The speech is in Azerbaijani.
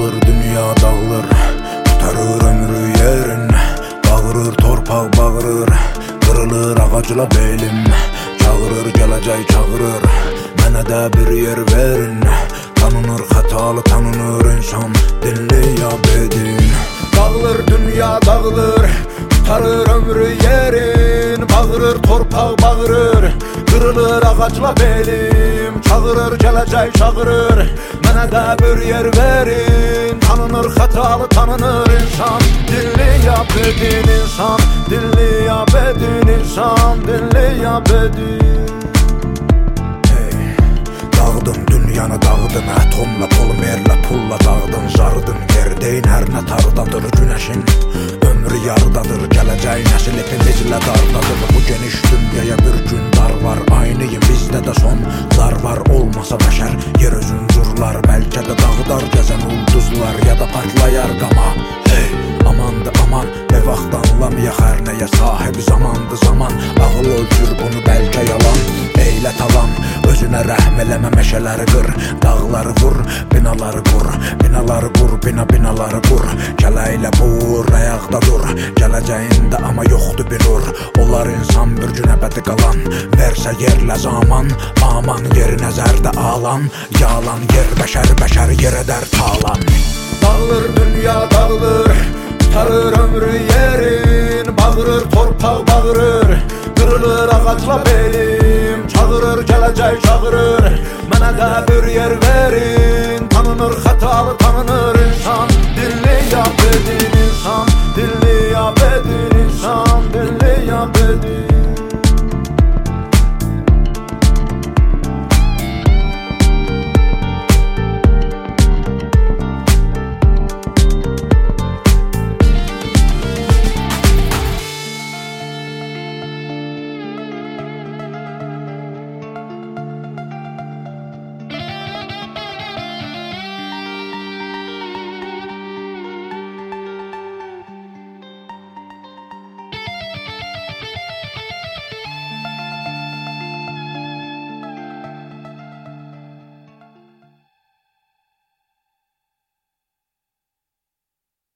Dağılır dünya dağılır. Kurtarır ömrü yerin. Bağırır torpaq bağırır. Kırılır ağacla belim. Çağırır gələcək çağırır. Mənə də bir yer verin. Tanınır xətalı tanınır insan. Dinli ya bedin. Dağılır dünya dağılır. Kurtarır ömrü yerin. Bağırır torpaq bağırır. Kırılır ağacla belim. Çağırır gələcək çağırır. Mənə də bir yer verin Tanınır xətalı tanınır insan Dilli ya bedin insan Dilli ya bedin insan Dilli ya bedin. Hey, Dağıdın dünyanı dağıdın Atomla polimerlə pulla dağıdın Zardın yerdeyin hər nə tardadır günəşin Ömrü yardadır gələcək nəsil hepimizlə dardadır. Bu geniş dünyaya bir gün dar var Aynıyım bizdə də sonlar var. Olmasa bəşər Ağıl ölçür bunu bəlkə yalan. Eylə talan Özünə rəhm eləmə meşələri qır. Dağları vur, binaları qur. Binaları qur, bina binaları qur. Kələklə vur, ayaqda dur. Gələcəyində amma yoxdur bir nur Olar insan bir gün əbədi qalan. Versə yerlə zaman Aman yeri nəzərdə alan. Yalan yer bəşər bəşər yer edər talan Dağılır dünya dağılır. Tarır ömrü yerin Çağırır torpaq bağırır. Qırılır ağacla belim Çağırır gələcək çağırır. Mənə də bir yer verir